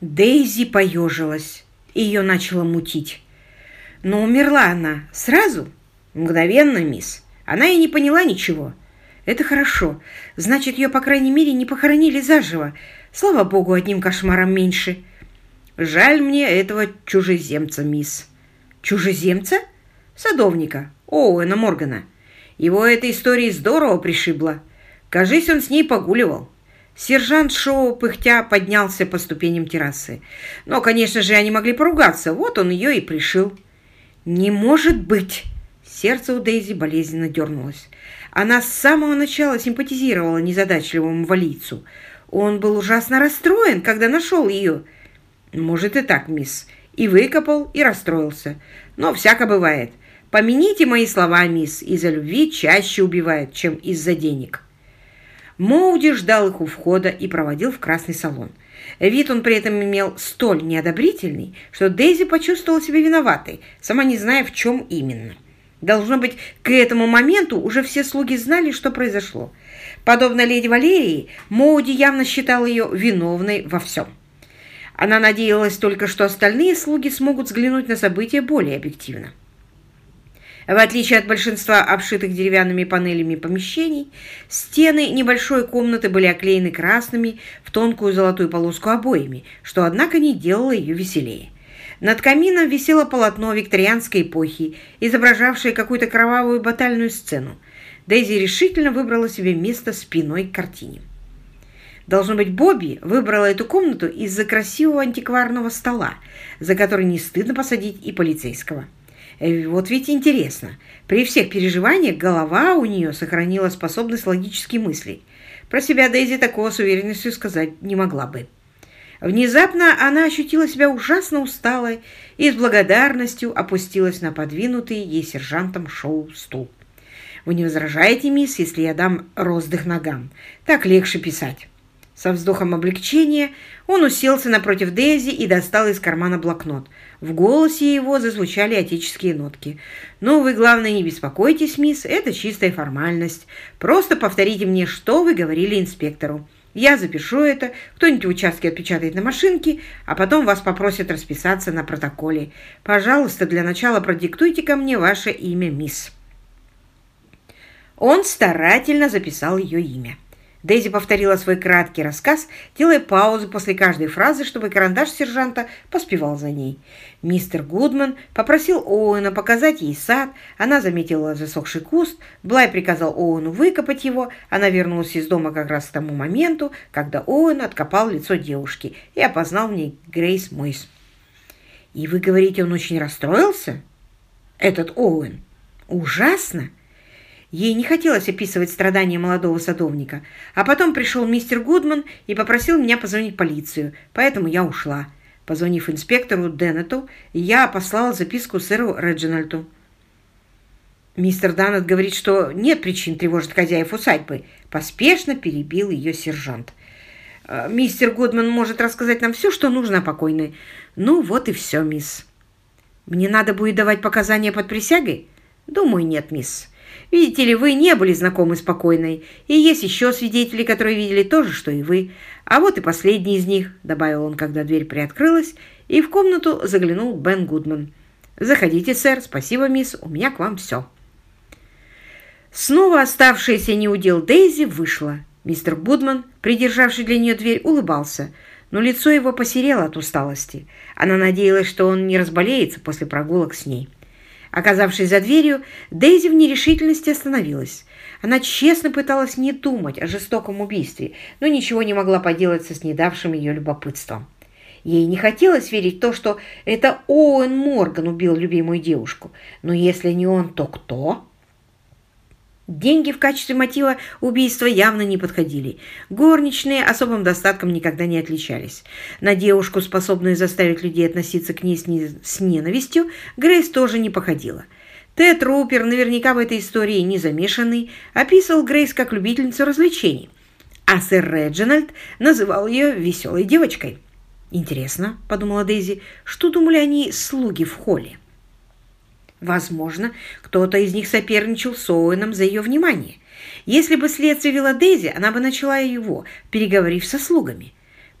Дейзи поежилась, и ее начало мутить. Но умерла она сразу? Мгновенно, мисс. Она и не поняла ничего. Это хорошо. Значит, ее, по крайней мере, не похоронили заживо. Слава богу, одним кошмаром меньше. Жаль мне этого чужеземца, мисс. Чужеземца? Садовника, Оуэна Моргана. Его этой историей здорово пришибло. Кажись, он с ней погуливал. Сержант Шоу, пыхтя, поднялся по ступеням террасы. Но, конечно же, они могли поругаться. Вот он ее и пришил. «Не может быть!» Сердце у Дейзи болезненно дернулось. Она с самого начала симпатизировала незадачливому валийцу. Он был ужасно расстроен, когда нашел ее. Может и так, мисс. И выкопал, и расстроился. Но всяко бывает. Помяните мои слова, мисс, из-за любви чаще убивают, чем из-за денег. Моуди ждал их у входа и проводил в красный салон. Вид он при этом имел столь неодобрительный, что Дейзи почувствовала себя виноватой, сама не зная, в чем именно. Должно быть, к этому моменту уже все слуги знали, что произошло. Подобно леди Валерии, Моуди явно считал ее виновной во всем. Она надеялась только, что остальные слуги смогут взглянуть на события более объективно. В отличие от большинства обшитых деревянными панелями помещений, стены небольшой комнаты были оклеены красными в тонкую золотую полоску обоями, что, однако, не делало ее веселее. Над камином висело полотно викторианской эпохи, изображавшее какую-то кровавую батальную сцену. Дейзи решительно выбрала себе место спиной к картине. Должно быть, Бобби выбрала эту комнату из-за красивого антикварного стола, за который не стыдно посадить и полицейского. Э, вот ведь интересно, при всех переживаниях голова у нее сохранила способность логически мыслить. Про себя Дейзи такого с уверенностью сказать не могла бы. Внезапно она ощутила себя ужасно усталой и с благодарностью опустилась на подвинутый ей сержантом шоу стул. «Вы не возражаете, мисс, если я дам роздых ногам? Так легче писать». Со вздохом облегчения он уселся напротив Дейзи и достал из кармана блокнот. В голосе его зазвучали отеческие нотки. «Ну, вы, главное, не беспокойтесь, мисс, это чистая формальность. Просто повторите мне, что вы говорили инспектору. Я запишу это, кто-нибудь в участке отпечатает на машинке, а потом вас попросят расписаться на протоколе. Пожалуйста, для начала продиктуйте ко мне ваше имя, мисс». Он старательно записал ее имя. Дейзи повторила свой краткий рассказ, делая паузу после каждой фразы, чтобы карандаш сержанта поспевал за ней. Мистер Гудман попросил Оуэна показать ей сад, она заметила засохший куст, Блай приказал Оуэну выкопать его, она вернулась из дома как раз к тому моменту, когда Оуэн откопал лицо девушки и опознал в ней Грейс Мойс. «И вы говорите, он очень расстроился?» «Этот Оуэн?» «Ужасно!» Ей не хотелось описывать страдания молодого садовника. А потом пришел мистер Гудман и попросил меня позвонить в полицию, поэтому я ушла. Позвонив инспектору Деннету, я послала записку сэру Реджинальду. Мистер Даннет говорит, что нет причин тревожить хозяев усадьбы. Поспешно перебил ее сержант. «Э, мистер Гудман может рассказать нам все, что нужно о покойной. Ну, вот и все, мисс. Мне надо будет давать показания под присягой? Думаю, нет, мисс. Видите ли, вы не были знакомы с покойной, и есть еще свидетели, которые видели то же, что и вы. А вот и последний из них», — добавил он, когда дверь приоткрылась, и в комнату заглянул Бен Гудман. «Заходите, сэр. Спасибо, мисс. У меня к вам все». Снова оставшаяся неудел Дейзи вышла. Мистер Гудман, придержавший для нее дверь, улыбался, но лицо его посерело от усталости. Она надеялась, что он не разболеется после прогулок с ней. Оказавшись за дверью, Дейзи в нерешительности остановилась. Она честно пыталась не думать о жестоком убийстве, но ничего не могла поделать со снедавшим ее любопытством. Ей не хотелось верить в то, что это Оуэн Морган убил любимую девушку. Но если не он, то кто? Деньги в качестве мотива убийства явно не подходили. Горничные особым достатком никогда не отличались. На девушку, способную заставить людей относиться к ней с ненавистью, Грейс тоже не походила. Тед Рупер, наверняка в этой истории не замешанный, описывал Грейс как любительницу развлечений, а сэр Реджинальд называл ее веселой девочкой. «Интересно», — подумала Дейзи, — «что думали они слуги в холле?» Возможно, кто-то из них соперничал с Оуэном за ее внимание. Если бы следствие вела Дейзи, она бы начала его, переговорив со слугами.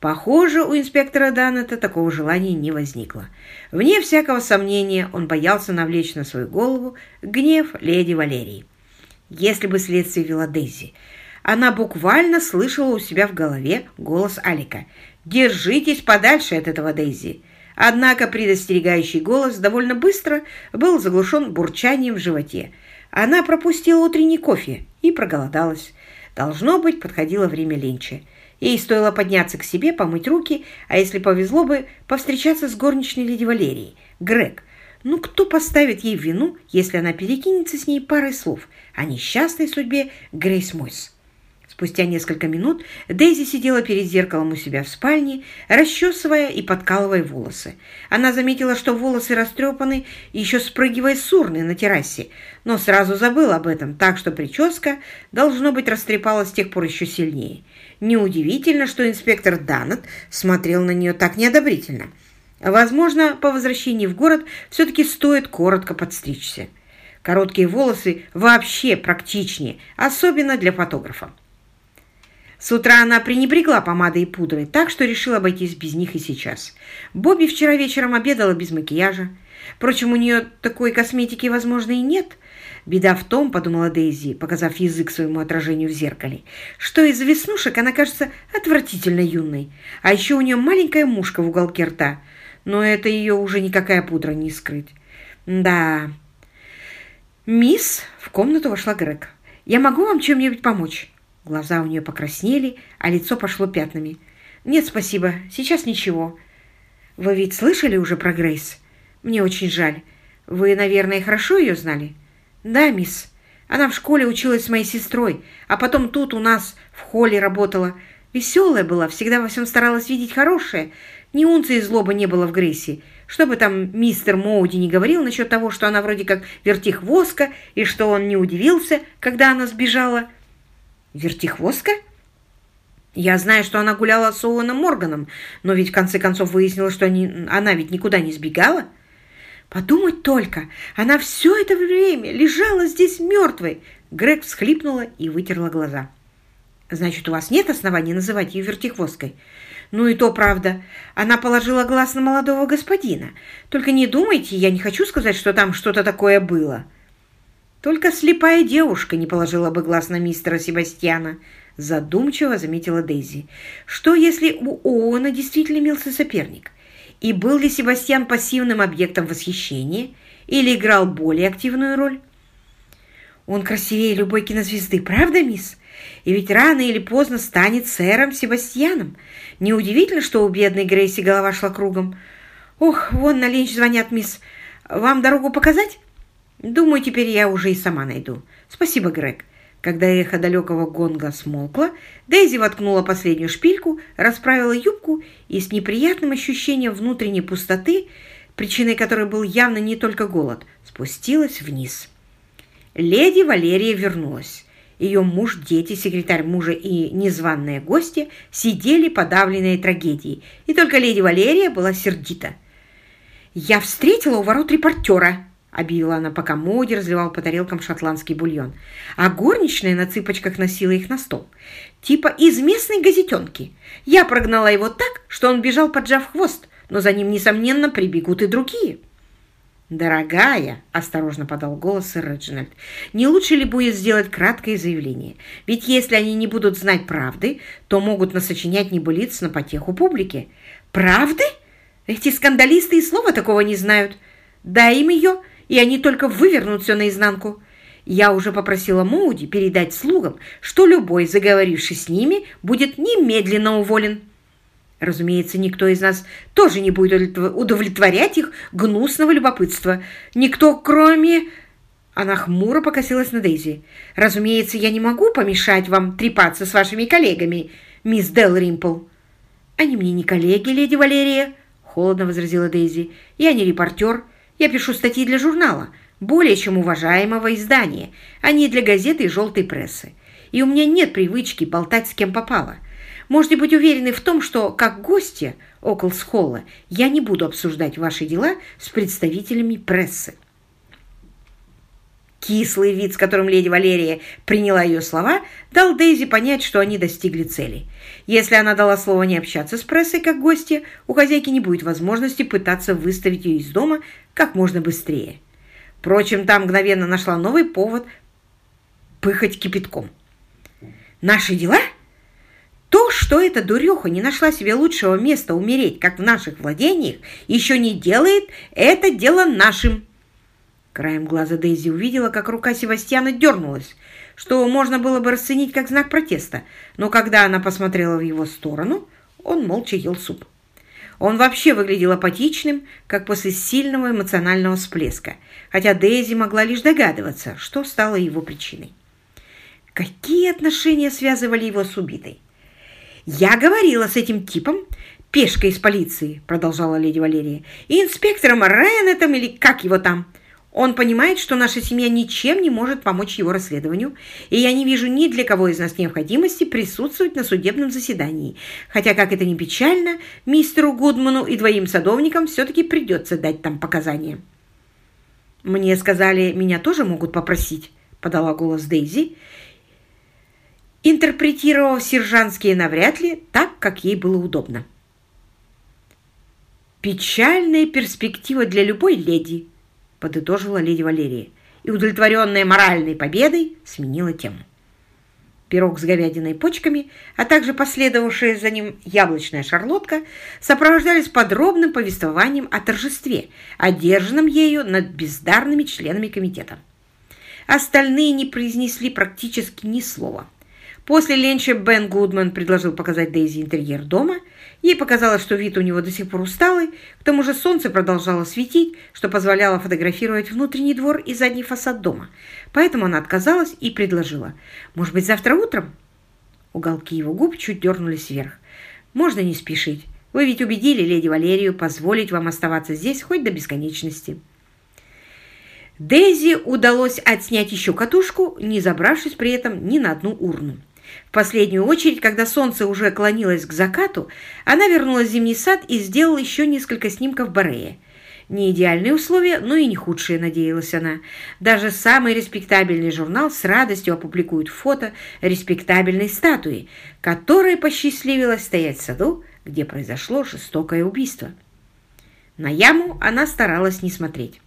Похоже, у инспектора Даннета такого желания не возникло. Вне всякого сомнения он боялся навлечь на свою голову гнев леди Валерии. Если бы следствие вела Дейзи, она буквально слышала у себя в голове голос Алика. «Держитесь подальше от этого Дейзи!» Однако предостерегающий голос довольно быстро был заглушен бурчанием в животе. Она пропустила утренний кофе и проголодалась. Должно быть, подходило время ленча. Ей стоило подняться к себе, помыть руки, а если повезло бы, повстречаться с горничной леди Валерией, Грег. Ну, кто поставит ей вину, если она перекинется с ней парой слов о несчастной судьбе Грейс Мойс? Спустя несколько минут Дейзи сидела перед зеркалом у себя в спальне, расчесывая и подкалывая волосы. Она заметила, что волосы растрепаны, еще спрыгивая с урны на террасе, но сразу забыла об этом, так что прическа, должно быть, растрепалась с тех пор еще сильнее. Неудивительно, что инспектор Даннет смотрел на нее так неодобрительно. Возможно, по возвращении в город все-таки стоит коротко подстричься. Короткие волосы вообще практичнее, особенно для фотографа. С утра она пренебрегла помадой и пудрой, так что решила обойтись без них и сейчас. Бобби вчера вечером обедала без макияжа. Впрочем, у нее такой косметики, возможно, и нет – Беда в том, подумала Дейзи, показав язык своему отражению в зеркале, что из-за веснушек она кажется отвратительно юной, а еще у нее маленькая мушка в уголке рта, но это ее уже никакая пудра не скрыть. Да. Мисс, в комнату вошла Грег. Я могу вам чем-нибудь помочь? Глаза у нее покраснели, а лицо пошло пятнами. Нет, спасибо, сейчас ничего. Вы ведь слышали уже про Грейс? Мне очень жаль. Вы, наверное, хорошо ее знали? «Да, мисс. Она в школе училась с моей сестрой, а потом тут у нас в холле работала. Веселая была, всегда во всем старалась видеть хорошее. Ни унции злобы не было в Грейси. Что бы там мистер Моуди не говорил насчет того, что она вроде как вертихвостка, и что он не удивился, когда она сбежала». «Вертихвостка?» Я знаю, что она гуляла с Оуэном Морганом, но ведь в конце концов выяснилось, что они, она ведь никуда не сбегала. Подумать только, она все это время лежала здесь мертвой. Грег всхлипнула и вытерла глаза. Значит, у вас нет оснований называть ее вертихвосткой? Ну и то правда. Она положила глаз на молодого господина. Только не думайте, я не хочу сказать, что там что-то такое было. Только слепая девушка не положила бы глаз на мистера Себастьяна, задумчиво заметила Дейзи. Что, если у Оуэна действительно имелся соперник? И был ли Себастьян пассивным объектом восхищения или играл более активную роль? Он красивее любой кинозвезды, правда, мисс? И ведь рано или поздно станет сэром Себастьяном. Неудивительно, что у бедной Грейси голова шла кругом. Ох, вон на ленч звонят, мисс. Вам дорогу показать? Думаю, теперь я уже и сама найду. Спасибо, Грег. Когда эхо далекого гонга смолкло, Дейзи воткнула последнюю шпильку, расправила юбку и с неприятным ощущением внутренней пустоты, причиной которой был явно не только голод, спустилась вниз. Леди Валерия вернулась. Ее муж, дети, секретарь мужа и незваные гости сидели подавленные трагедией, и только леди Валерия была сердита. «Я встретила у ворот репортера», объявила она, пока Моди разливал по тарелкам шотландский бульон. А горничная на цыпочках носила их на стол. Типа из местной газетенки. Я прогнала его так, что он бежал, поджав хвост, но за ним, несомненно, прибегут и другие. «Дорогая», — осторожно подал голос сэр Реджинальд, «не лучше ли будет сделать краткое заявление? Ведь если они не будут знать правды, то могут насочинять небылиц на потеху публики». «Правды? Эти скандалисты и слова такого не знают. Дай им ее, и они только вывернут все наизнанку. Я уже попросила Моуди передать слугам, что любой, заговоривший с ними, будет немедленно уволен. Разумеется, никто из нас тоже не будет удовлетворять их гнусного любопытства. Никто, кроме... Она хмуро покосилась на Дейзи. «Разумеется, я не могу помешать вам трепаться с вашими коллегами, мисс Дел Римпл». «Они мне не коллеги, леди Валерия», — холодно возразила Дейзи. «Я не репортер». Я пишу статьи для журнала, более чем уважаемого издания, а не для газеты и желтой прессы. И у меня нет привычки болтать с кем попало. Можете быть уверены в том, что, как гостья Оклс-Холла, я не буду обсуждать ваши дела с представителями прессы. Кислый вид, с которым леди Валерия приняла ее слова, дал Дейзи понять, что они достигли цели. Если она дала слово не общаться с прессой как гости, у хозяйки не будет возможности пытаться выставить ее из дома как можно быстрее. Впрочем, там мгновенно нашла новый повод пыхать кипятком. «Наши дела?» То, что эта дуреха не нашла себе лучшего места умереть, как в наших владениях, еще не делает это дело нашим. Краем глаза Дейзи увидела, как рука Севастьяна дернулась, что можно было бы расценить как знак протеста, но когда она посмотрела в его сторону, он молча ел суп. Он вообще выглядел апатичным, как после сильного эмоционального всплеска, хотя Дейзи могла лишь догадываться, что стало его причиной. Какие отношения связывали его с убитой? «Я говорила с этим типом, пешкой из полиции», — продолжала леди Валерия, «и инспектором Райанетом или как его там. Он понимает, что наша семья ничем не может помочь его расследованию, и я не вижу ни для кого из нас необходимости присутствовать на судебном заседании. Хотя, как это ни печально, мистеру Гудману и двоим садовникам все-таки придется дать там показания. «Мне сказали, меня тоже могут попросить», — подала голос Дейзи, интерпретировав сержантские навряд ли так, как ей было удобно. «Печальная перспектива для любой леди», — подытожила леди Валерия, и, удовлетворенная моральной победой, сменила тему. Пирог с говядиной и почками, а также последовавшая за ним яблочная шарлотка сопровождались подробным повествованием о торжестве, одержанном ею над бездарными членами комитета. Остальные не произнесли практически ни слова. После ленча Бен Гудман предложил показать Дейзи интерьер дома. Ей показалось, что вид у него до сих пор усталый. К тому же солнце продолжало светить, что позволяло фотографировать внутренний двор и задний фасад дома. Поэтому она отказалась и предложила. «Может быть, завтра утром?» Уголки его губ чуть дернулись вверх. «Можно не спешить. Вы ведь убедили леди Валерию позволить вам оставаться здесь хоть до бесконечности». Дейзи удалось отснять еще катушку, не забравшись при этом ни на одну урну. В последнюю очередь, когда солнце уже клонилось к закату, она вернулась в зимний сад и сделала еще несколько снимков Борея. Не идеальные условия, но и не худшие, надеялась она. Даже самый респектабельный журнал с радостью опубликует фото респектабельной статуи, которая посчастливилась стоять в саду, где произошло жестокое убийство. На яму она старалась не смотреть.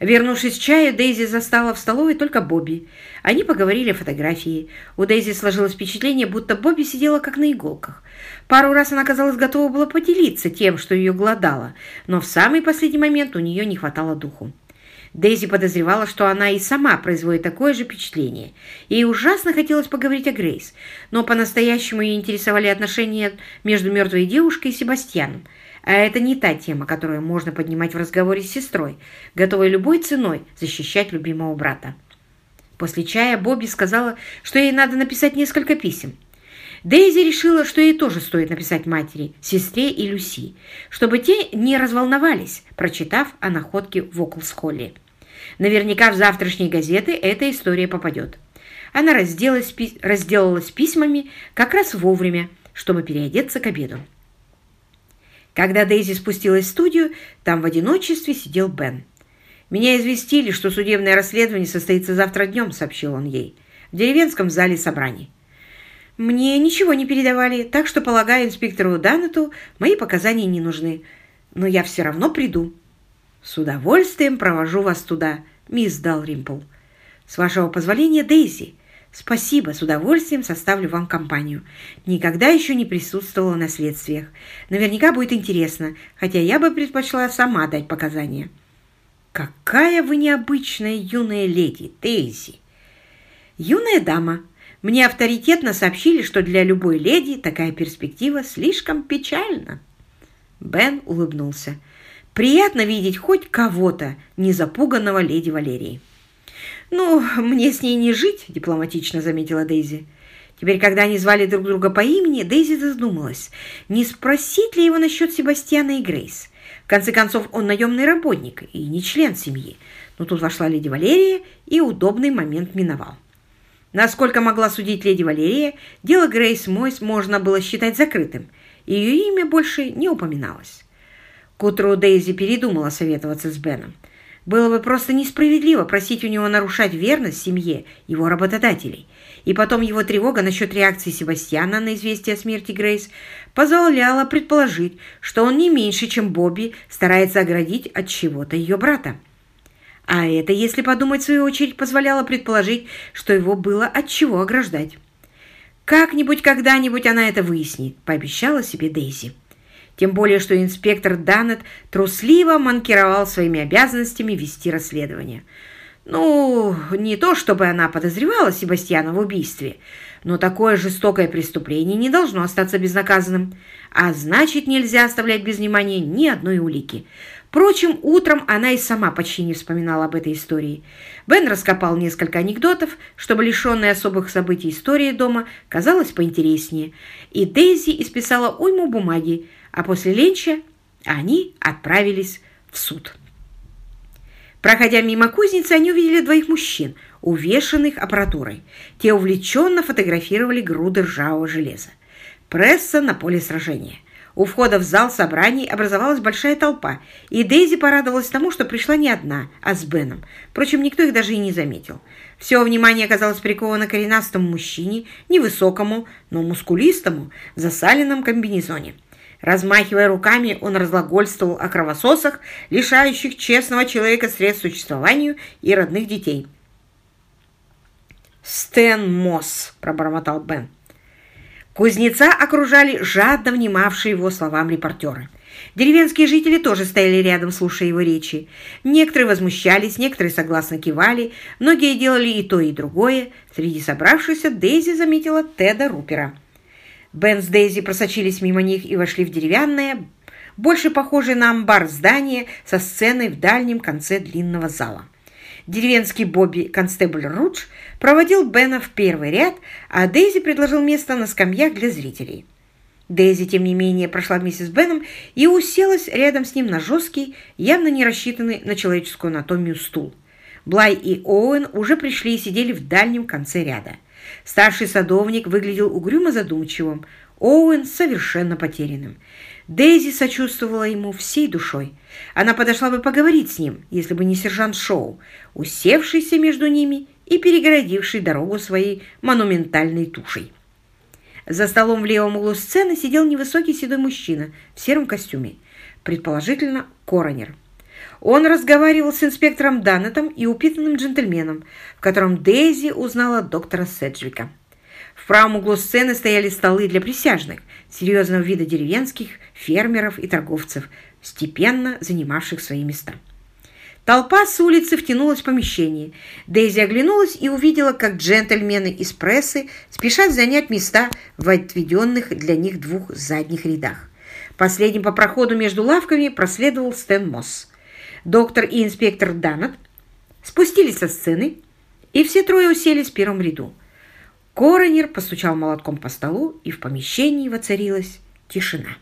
Вернувшись с чая, Дейзи застала в столовой только Бобби. Они поговорили о фотографии. У Дейзи сложилось впечатление, будто Бобби сидела как на иголках. Пару раз она, казалось, готова была поделиться тем, что ее глодало, но в самый последний момент у нее не хватало духу. Дейзи подозревала, что она и сама производит такое же впечатление. Ей ужасно хотелось поговорить о Грейс, но по-настоящему ее интересовали отношения между мертвой девушкой и Себастьяном – а это не та тема, которую можно поднимать в разговоре с сестрой, готовой любой ценой защищать любимого брата. После чая Бобби сказала, что ей надо написать несколько писем. Дейзи решила, что ей тоже стоит написать матери, сестре и Люси, чтобы те не разволновались, прочитав о находке в Оклс-Холле. Наверняка в завтрашние газеты эта история попадет. Она разделалась, разделалась письмами как раз вовремя, чтобы переодеться к обеду. Когда Дейзи спустилась в студию, там в одиночестве сидел Бен. «Меня известили, что судебное расследование состоится завтра днем», — сообщил он ей, — «в деревенском зале собраний». «Мне ничего не передавали, так что, полагаю, инспектору Данету мои показания не нужны. Но я все равно приду». «С удовольствием провожу вас туда, мисс Далримпл. С вашего позволения, Дейзи, «Спасибо, с удовольствием составлю вам компанию. Никогда еще не присутствовала на следствиях. Наверняка будет интересно, хотя я бы предпочла сама дать показания». «Какая вы необычная юная леди, Дейзи!» «Юная дама. Мне авторитетно сообщили, что для любой леди такая перспектива слишком печальна». Бен улыбнулся. «Приятно видеть хоть кого-то, не запуганного леди Валерии». «Ну, мне с ней не жить», — дипломатично заметила Дейзи. Теперь, когда они звали друг друга по имени, Дейзи задумалась, не спросить ли его насчет Себастьяна и Грейс. В конце концов, он наемный работник и не член семьи. Но тут вошла леди Валерия, и удобный момент миновал. Насколько могла судить леди Валерия, дело Грейс Мойс можно было считать закрытым. Ее имя больше не упоминалось. К утру Дейзи передумала советоваться с Беном. Было бы просто несправедливо просить у него нарушать верность семье его работодателей. И потом его тревога насчет реакции Себастьяна на известие о смерти Грейс позволяла предположить, что он не меньше, чем Бобби, старается оградить от чего-то ее брата. А это, если подумать в свою очередь, позволяло предположить, что его было от чего ограждать. «Как-нибудь, когда-нибудь она это выяснит», – пообещала себе Дейзи. Тем более, что инспектор Даннет трусливо манкировал своими обязанностями вести расследование. Ну, не то чтобы она подозревала Себастьяна в убийстве, но такое жестокое преступление не должно остаться безнаказанным, а значит, нельзя оставлять без внимания ни одной улики. Впрочем, утром она и сама почти не вспоминала об этой истории. Бен раскопал несколько анекдотов, чтобы лишенная особых событий история дома казалась поинтереснее, и Дейзи исписала уйму бумаги, а после ленча они отправились в суд. Проходя мимо кузницы, они увидели двоих мужчин, увешанных аппаратурой. Те увлеченно фотографировали груды ржавого железа. Пресса на поле сражения. У входа в зал собраний образовалась большая толпа, и Дейзи порадовалась тому, что пришла не одна, а с Беном. Впрочем, никто их даже и не заметил. Все внимание оказалось приковано к коренастому мужчине, невысокому, но мускулистому, в засаленном комбинезоне. Размахивая руками, он разглагольствовал о кровососах, лишающих честного человека средств существованию и родных детей. «Стэн Мосс!» – пробормотал Бен. Кузнеца окружали жадно внимавшие его словам репортеры. Деревенские жители тоже стояли рядом, слушая его речи. Некоторые возмущались, некоторые согласно кивали, многие делали и то, и другое. Среди собравшихся Дейзи заметила Теда Рупера. Бен с Дейзи просочились мимо них и вошли в деревянное, больше похожее на амбар здание со сценой в дальнем конце длинного зала. Деревенский Бобби Констебль Рудж проводил Бена в первый ряд, а Дейзи предложил место на скамьях для зрителей. Дейзи, тем не менее, прошла вместе с Беном и уселась рядом с ним на жесткий, явно не рассчитанный на человеческую анатомию стул. Блай и Оуэн уже пришли и сидели в дальнем конце ряда. Старший садовник выглядел угрюмо задумчивым, Оуэн совершенно потерянным. Дейзи сочувствовала ему всей душой. Она подошла бы поговорить с ним, если бы не сержант Шоу, усевшийся между ними и перегородивший дорогу своей монументальной тушей. За столом в левом углу сцены сидел невысокий седой мужчина в сером костюме, предположительно коронер. Он разговаривал с инспектором Даннетом и упитанным джентльменом, в котором Дейзи узнала доктора Седжвика. В правом углу сцены стояли столы для присяжных, серьезного вида деревенских, фермеров и торговцев, степенно занимавших свои места. Толпа с улицы втянулась в помещение. Дейзи оглянулась и увидела, как джентльмены из прессы спешат занять места в отведенных для них двух задних рядах. Последним по проходу между лавками проследовал Стэн Мосс доктор и инспектор Даннет спустились со сцены, и все трое уселись в первом ряду. Коронер постучал молотком по столу, и в помещении воцарилась тишина.